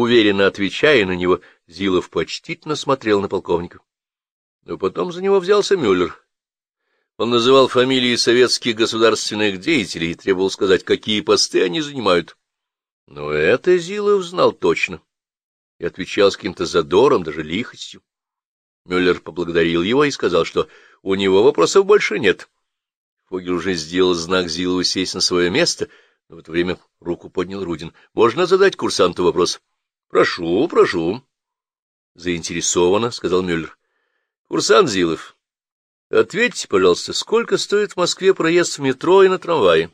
Уверенно отвечая на него, Зилов почтительно смотрел на полковника. Но потом за него взялся Мюллер. Он называл фамилии советских государственных деятелей и требовал сказать, какие посты они занимают. Но это Зилов знал точно и отвечал с каким-то задором, даже лихостью. Мюллер поблагодарил его и сказал, что у него вопросов больше нет. Фогель уже сделал знак Зилову сесть на свое место, но в это время руку поднял Рудин. — Можно задать курсанту вопрос? — Прошу, прошу. — Заинтересованно, — сказал Мюллер. — Курсант Зилов, ответьте, пожалуйста, сколько стоит в Москве проезд в метро и на трамвае?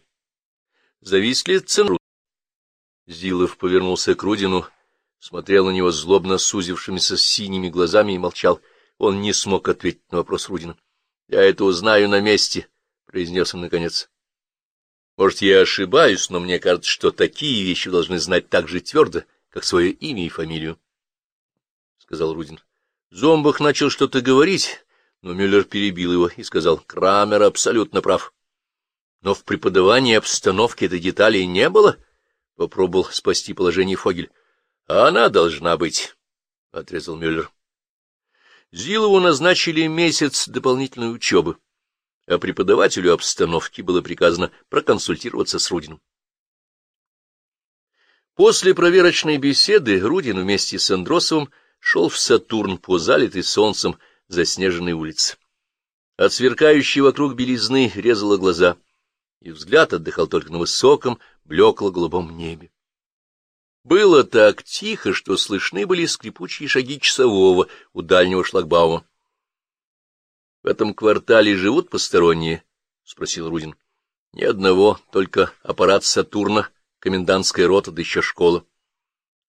Зависит ли цена? Зилов повернулся к Рудину, смотрел на него злобно сузившимися синими глазами и молчал. Он не смог ответить на вопрос Рудина. — Я это узнаю на месте, — произнес он наконец. — Может, я ошибаюсь, но мне кажется, что такие вещи должны знать так же твердо, как свое имя и фамилию, — сказал Рудин. Зомбах начал что-то говорить, но Мюллер перебил его и сказал, — Крамер абсолютно прав. Но в преподавании обстановки этой детали не было, — попробовал спасти положение Фогель. — А она должна быть, — отрезал Мюллер. Зилову назначили месяц дополнительной учебы, а преподавателю обстановки было приказано проконсультироваться с Рудиным. После проверочной беседы Рудин вместе с Андросовым шел в Сатурн по залитой солнцем заснеженной улице. От сверкающей вокруг белизны резало глаза, и взгляд отдыхал только на высоком, блекло-голубом небе. Было так тихо, что слышны были скрипучие шаги часового у дальнего шлагбаума. — В этом квартале живут посторонние? — спросил Рудин. — Ни одного, только аппарат Сатурна, комендантская рота, да еще школа.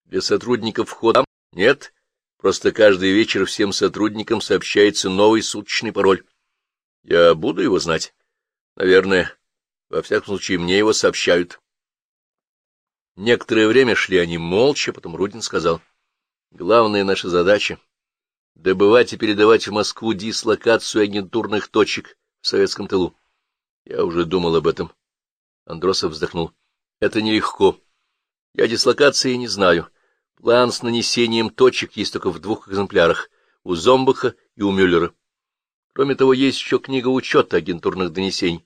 Для сотрудников входа нет, просто каждый вечер всем сотрудникам сообщается новый суточный пароль. Я буду его знать? Наверное. Во всяком случае, мне его сообщают. Некоторое время шли они молча, потом Рудин сказал. — Главная наша задача — добывать и передавать в Москву дислокацию агентурных точек в советском тылу. Я уже думал об этом. Андросов вздохнул. — Это нелегко. Я дислокации не знаю. План с нанесением точек есть только в двух экземплярах — у Зомбаха и у Мюллера. Кроме того, есть еще книга учета агентурных донесений.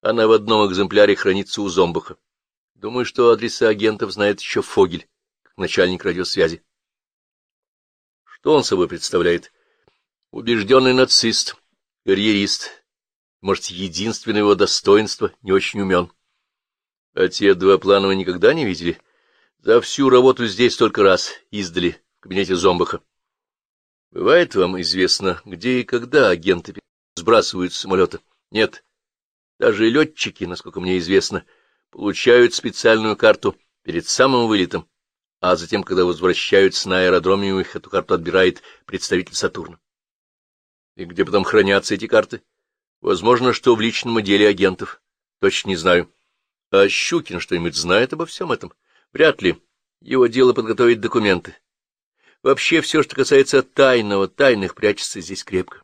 Она в одном экземпляре хранится у Зомбаха. Думаю, что адреса агентов знает еще Фогель, как начальник радиосвязи. Что он собой представляет? Убежденный нацист, карьерист. Может, единственное его достоинство — не очень умен. А те два плана вы никогда не видели? За всю работу здесь только раз, издали, в кабинете Зомбаха. Бывает вам известно, где и когда агенты сбрасывают самолета? Нет. Даже летчики, насколько мне известно, — получают специальную карту перед самым вылетом, а затем, когда возвращаются на аэродроме, у них эту карту отбирает представитель Сатурна. И где потом хранятся эти карты? Возможно, что в личном отделе агентов. Точно не знаю. А Щукин что-нибудь знает обо всем этом? Вряд ли. Его дело подготовить документы. Вообще все, что касается тайного, тайных, прячется здесь крепко.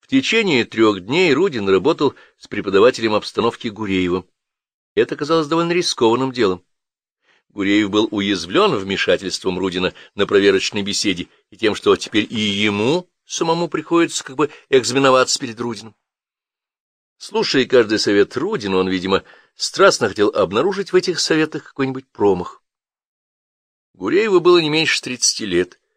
В течение трех дней Рудин работал с преподавателем обстановки Гуреевым. Это казалось довольно рискованным делом. Гуреев был уязвлен вмешательством Рудина на проверочной беседе и тем, что теперь и ему самому приходится как бы экзаменоваться перед Рудином. Слушая каждый совет Рудина, он, видимо, страстно хотел обнаружить в этих советах какой-нибудь промах. Гурееву было не меньше тридцати лет,